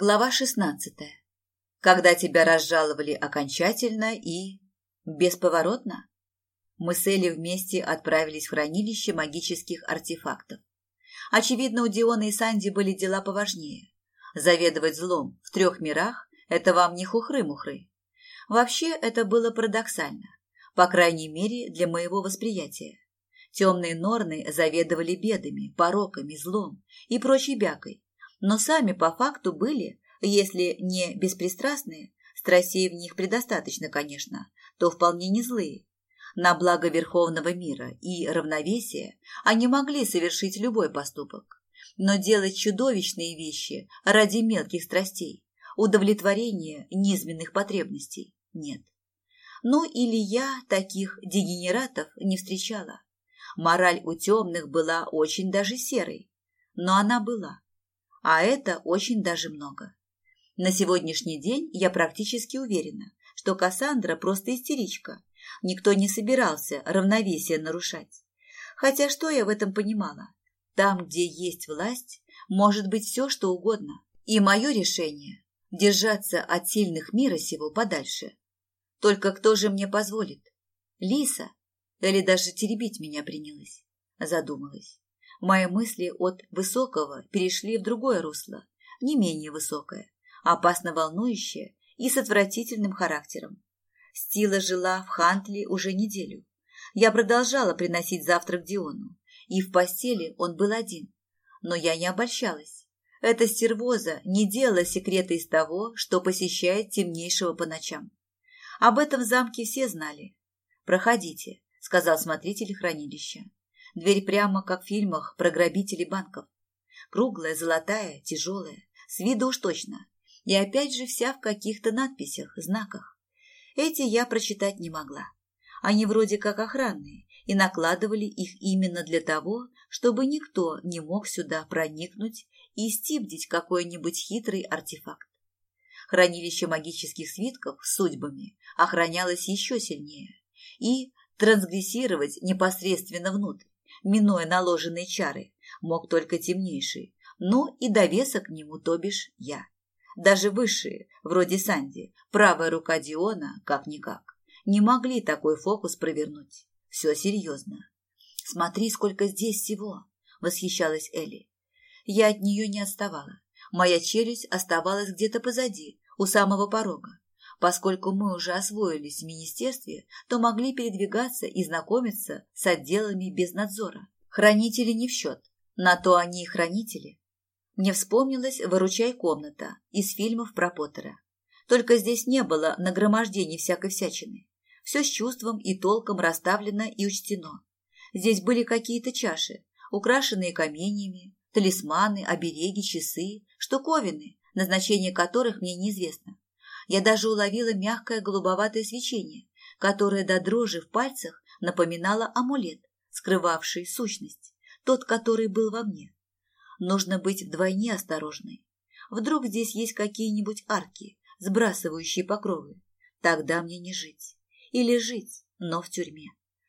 Глава шестнадцатая. Когда тебя разжаловали окончательно и... бесповоротно? Мы с Элли вместе отправились в хранилище магических артефактов. Очевидно, у Диона и Санди были дела поважнее. Заведовать злом в трех мирах – это вам не хухры-мухры. Вообще, это было парадоксально, по крайней мере, для моего восприятия. Темные норны заведовали бедами, пороками, злом и прочей бякой, но сами по факту были, если не беспристрастные, страстей в них предостаточно, конечно, то вполне не злые. На благо Верховного мира и равновесия они могли совершить любой поступок. Но делать чудовищные вещи ради мелких страстей, удовлетворения низменных потребностей нет. Ну или я таких дегенератов не встречала. Мораль у темных была очень даже серой, но она была а это очень даже много. На сегодняшний день я практически уверена, что Кассандра просто истеричка. Никто не собирался равновесие нарушать. Хотя что я в этом понимала? Там, где есть власть, может быть все, что угодно. И мое решение – держаться от сильных мира сего подальше. Только кто же мне позволит? Лиса? Или даже теребить меня принялась? Задумалась. Мои мысли от высокого перешли в другое русло, не менее высокое, опасно волнующее и с отвратительным характером. Стила жила в Хантли уже неделю. Я продолжала приносить завтрак Диону, и в постели он был один. Но я не обольщалась. Эта стервоза не делала секрета из того, что посещает темнейшего по ночам. Об этом в замке все знали. «Проходите», — сказал смотритель хранилища. Дверь прямо как в фильмах про грабителей банков. Круглая, золотая, тяжелая, с виду уж точно. И опять же вся в каких-то надписях, знаках. Эти я прочитать не могла. Они вроде как охранные, и накладывали их именно для того, чтобы никто не мог сюда проникнуть и стибдить какой-нибудь хитрый артефакт. Хранилище магических свитков с судьбами охранялось еще сильнее, и трансгрессировать непосредственно внутрь минуя наложенные чары, мог только темнейший, ну и довесок к нему, то бишь я. Даже высшие, вроде Санди, правая рука Диона, как-никак, не могли такой фокус провернуть. Все серьезно. «Смотри, сколько здесь всего!» — восхищалась Элли. Я от нее не отставала. Моя челюсть оставалась где-то позади, у самого порога. Поскольку мы уже освоились в министерстве, то могли передвигаться и знакомиться с отделами без надзора. Хранители не в счет, на то они и хранители. Мне вспомнилась «Выручай комната» из фильмов про Поттера. Только здесь не было нагромождений всякой всячины. Все с чувством и толком расставлено и учтено. Здесь были какие-то чаши, украшенные каменьями, талисманы, обереги, часы, штуковины, назначение которых мне неизвестно. Я даже уловила мягкое голубоватое свечение, которое до дрожи в пальцах напоминало амулет, скрывавший сущность, тот, который был во мне. Нужно быть вдвойне осторожной. Вдруг здесь есть какие-нибудь арки, сбрасывающие покровы. Тогда мне не жить. Или жить, но в тюрьме.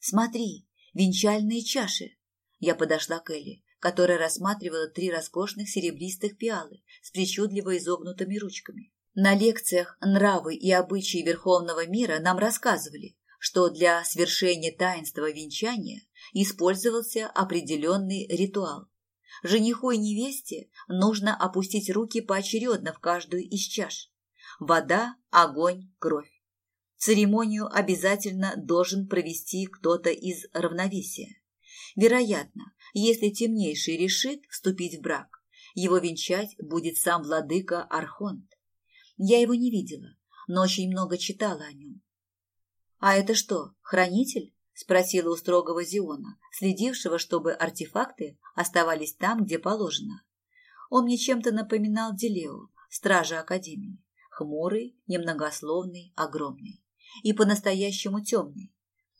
Смотри, венчальные чаши. Я подошла к Элли, которая рассматривала три роскошных серебристых пиалы с причудливо изогнутыми ручками. На лекциях «Нравы и обычаи Верховного мира» нам рассказывали, что для свершения таинства венчания использовался определенный ритуал. Жениху и невесте нужно опустить руки поочередно в каждую из чаш. Вода, огонь, кровь. Церемонию обязательно должен провести кто-то из равновесия. Вероятно, если темнейший решит вступить в брак, его венчать будет сам владыка Архонт. Я его не видела, но очень много читала о нем. «А это что, хранитель?» – спросила у строгого Зиона, следившего, чтобы артефакты оставались там, где положено. Он мне чем-то напоминал Делео, стража Академии. Хмурый, немногословный, огромный. И по-настоящему темный.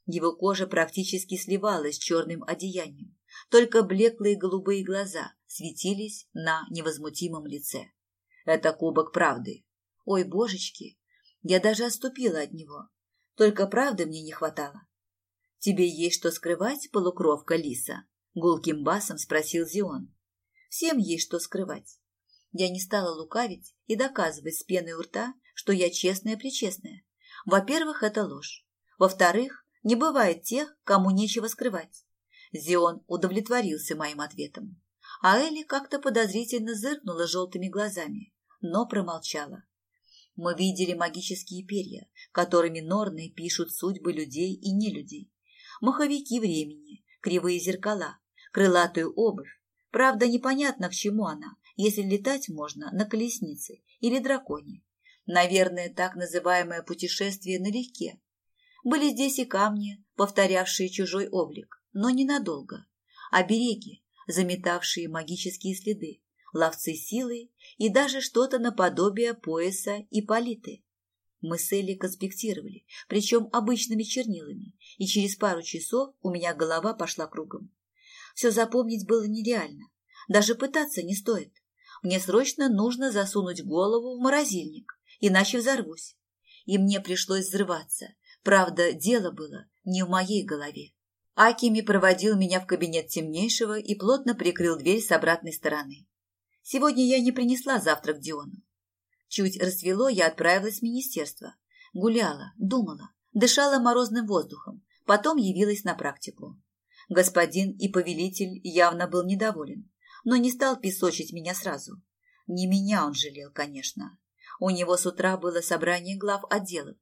Его кожа практически сливалась с черным одеянием. Только блеклые голубые глаза светились на невозмутимом лице. Это кубок правды, Ой, божечки, я даже отступила от него. Только правды мне не хватало. Тебе есть что скрывать, полукровка Лиса? Гулким басом спросил Зион. Всем есть что скрывать. Я не стала лукавить и доказывать с пеной у рта, что я честная-причестная. Во-первых, это ложь. Во-вторых, не бывает тех, кому нечего скрывать. Зион удовлетворился моим ответом. А Элли как-то подозрительно зыркнула желтыми глазами, но промолчала. Мы видели магические перья, которыми норны пишут судьбы людей и нелюдей. Маховики времени, кривые зеркала, крылатую обувь. Правда, непонятно, к чему она, если летать можно на колеснице или драконе. Наверное, так называемое путешествие налегке. Были здесь и камни, повторявшие чужой облик, но ненадолго. Обереги, заметавшие магические следы, ловцы силы и даже что-то наподобие пояса и политы. Мы с Элли конспектировали, причем обычными чернилами, и через пару часов у меня голова пошла кругом. Все запомнить было нереально, даже пытаться не стоит. Мне срочно нужно засунуть голову в морозильник, иначе взорвусь. И мне пришлось взрываться. Правда, дело было не в моей голове. Акими проводил меня в кабинет темнейшего и плотно прикрыл дверь с обратной стороны. Сегодня я не принесла завтрак Диону. Чуть расцвело, я отправилась в министерство. Гуляла, думала, дышала морозным воздухом, потом явилась на практику. Господин и повелитель явно был недоволен, но не стал песочить меня сразу. Не меня он жалел, конечно. У него с утра было собрание глав отделов.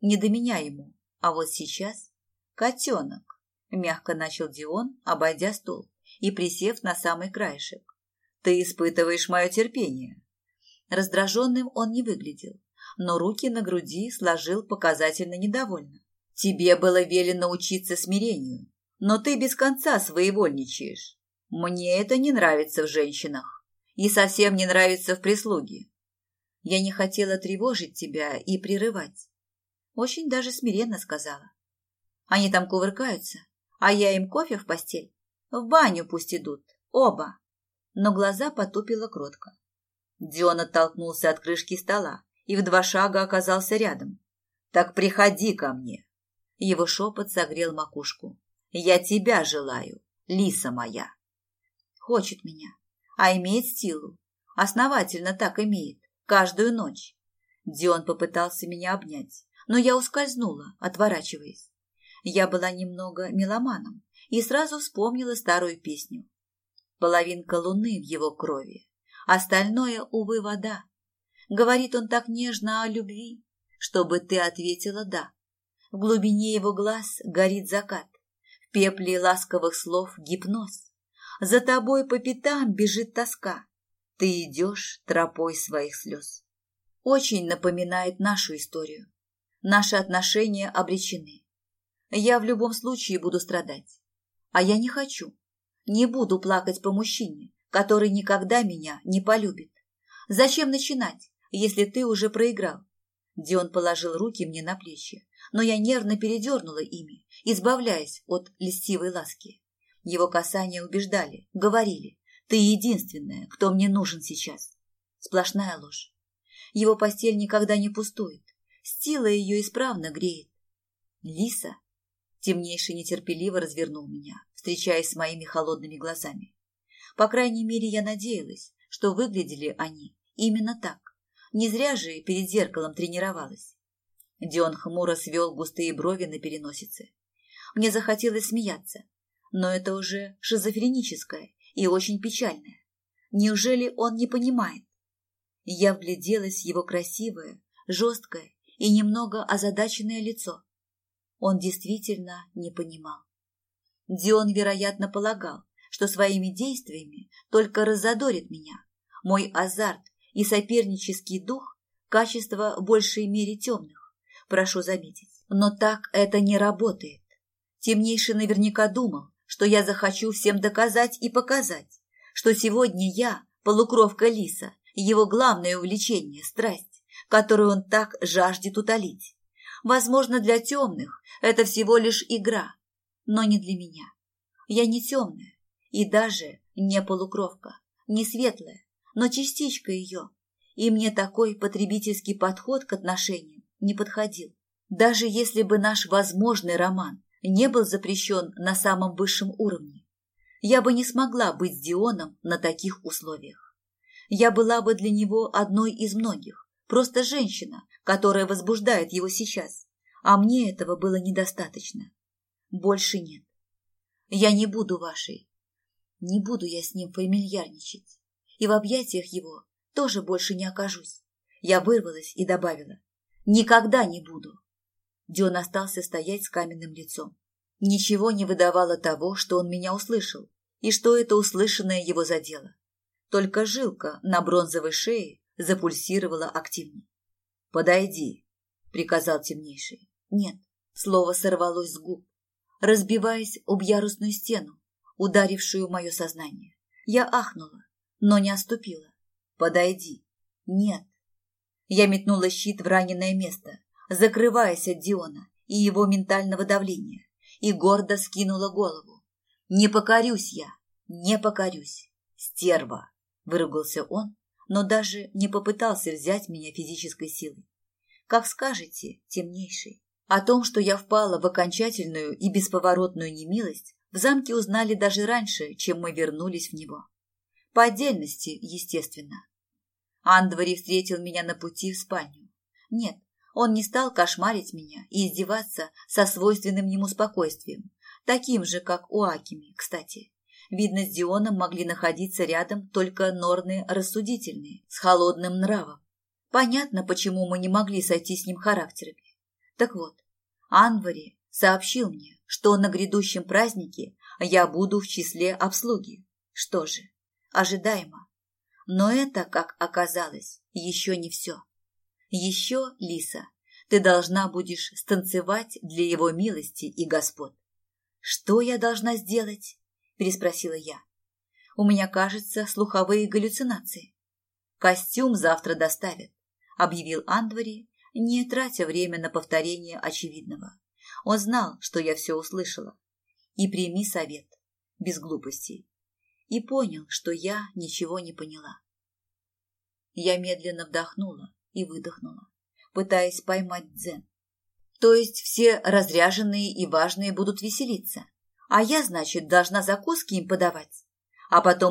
Не до меня ему, а вот сейчас... Котенок, мягко начал Дион, обойдя стол и присев на самый краешек. Ты испытываешь мое терпение. Раздраженным он не выглядел, но руки на груди сложил показательно недовольно. Тебе было велено учиться смирению, но ты без конца своевольничаешь. Мне это не нравится в женщинах и совсем не нравится в прислуге. Я не хотела тревожить тебя и прерывать. Очень даже смиренно сказала. Они там кувыркаются, а я им кофе в постель. В баню пусть идут, оба но глаза потупила кротко. Дион оттолкнулся от крышки стола и в два шага оказался рядом. «Так приходи ко мне!» Его шепот согрел макушку. «Я тебя желаю, лиса моя!» Хочет меня, а имеет силу. Основательно так имеет, каждую ночь. Дион попытался меня обнять, но я ускользнула, отворачиваясь. Я была немного меломаном и сразу вспомнила старую песню половинка луны в его крови, остальное, увы, вода. Говорит он так нежно о любви, чтобы ты ответила «да». В глубине его глаз горит закат, в пепле ласковых слов гипноз. За тобой по пятам бежит тоска, ты идешь тропой своих слез. Очень напоминает нашу историю. Наши отношения обречены. Я в любом случае буду страдать. А я не хочу. Не буду плакать по мужчине, который никогда меня не полюбит. Зачем начинать, если ты уже проиграл? Дион положил руки мне на плечи, но я нервно передернула ими, избавляясь от льстивой ласки. Его касания убеждали, говорили, ты единственная, кто мне нужен сейчас. Сплошная ложь. Его постель никогда не пустует, стила ее исправно греет. Лиса, темнейший нетерпеливо развернул меня, встречаясь с моими холодными глазами. По крайней мере, я надеялась, что выглядели они именно так. Не зря же перед зеркалом тренировалась. Дион хмуро свел густые брови на переносице. Мне захотелось смеяться, но это уже шизофреническое и очень печальное. Неужели он не понимает? Я вгляделась в его красивое, жесткое и немного озадаченное лицо. Он действительно не понимал. Дион, вероятно, полагал, что своими действиями только разодорит меня. Мой азарт и сопернический дух – качество в большей мере темных, прошу заметить. Но так это не работает. Темнейший наверняка думал, что я захочу всем доказать и показать, что сегодня я – полукровка лиса, его главное увлечение – страсть, которую он так жаждет утолить. Возможно, для темных это всего лишь игра, но не для меня. Я не темная и даже не полукровка, не светлая, но частичка ее, и мне такой потребительский подход к отношениям не подходил. Даже если бы наш возможный роман не был запрещен на самом высшем уровне, я бы не смогла быть с Дионом на таких условиях. Я была бы для него одной из многих, просто женщина, которая возбуждает его сейчас, а мне этого было недостаточно. Больше нет. Я не буду вашей. Не буду я с ним фамильярничать. И в объятиях его тоже больше не окажусь. Я вырвалась и добавила. Никогда не буду. Дион остался стоять с каменным лицом. Ничего не выдавало того, что он меня услышал, и что это услышанное его задело. Только жилка на бронзовой шее запульсировала активнее. «Подойди», — приказал темнейший. Нет, слово сорвалось с губ, разбиваясь об ярусную стену, ударившую мое сознание. Я ахнула, но не оступила. «Подойди». «Нет». Я метнула щит в раненое место, закрываясь от Диона и его ментального давления, и гордо скинула голову. «Не покорюсь я, не покорюсь, стерва!» – выругался он, но даже не попытался взять меня физической силой. «Как скажете, темнейший». О том, что я впала в окончательную и бесповоротную немилость, в замке узнали даже раньше, чем мы вернулись в него. По отдельности, естественно. Андвари встретил меня на пути в спальню. Нет, он не стал кошмарить меня и издеваться со свойственным ему спокойствием, таким же, как у Акими, кстати. Видно, с Дионом могли находиться рядом только норны рассудительные, с холодным нравом. Понятно, почему мы не могли сойти с ним характерами. Так вот, Анвари сообщил мне, что на грядущем празднике я буду в числе обслуги. Что же, ожидаемо. Но это, как оказалось, еще не все. Еще, Лиса, ты должна будешь станцевать для его милости и господ. Что я должна сделать? Переспросила я. У меня, кажется, слуховые галлюцинации. Костюм завтра доставят, объявил Андвари, не тратя время на повторение очевидного. Он знал, что я все услышала. И прими совет, без глупостей. И понял, что я ничего не поняла. Я медленно вдохнула, и выдохнула, пытаясь поймать дзен. То есть все разряженные и важные будут веселиться, а я, значит, должна закуски им подавать, а потом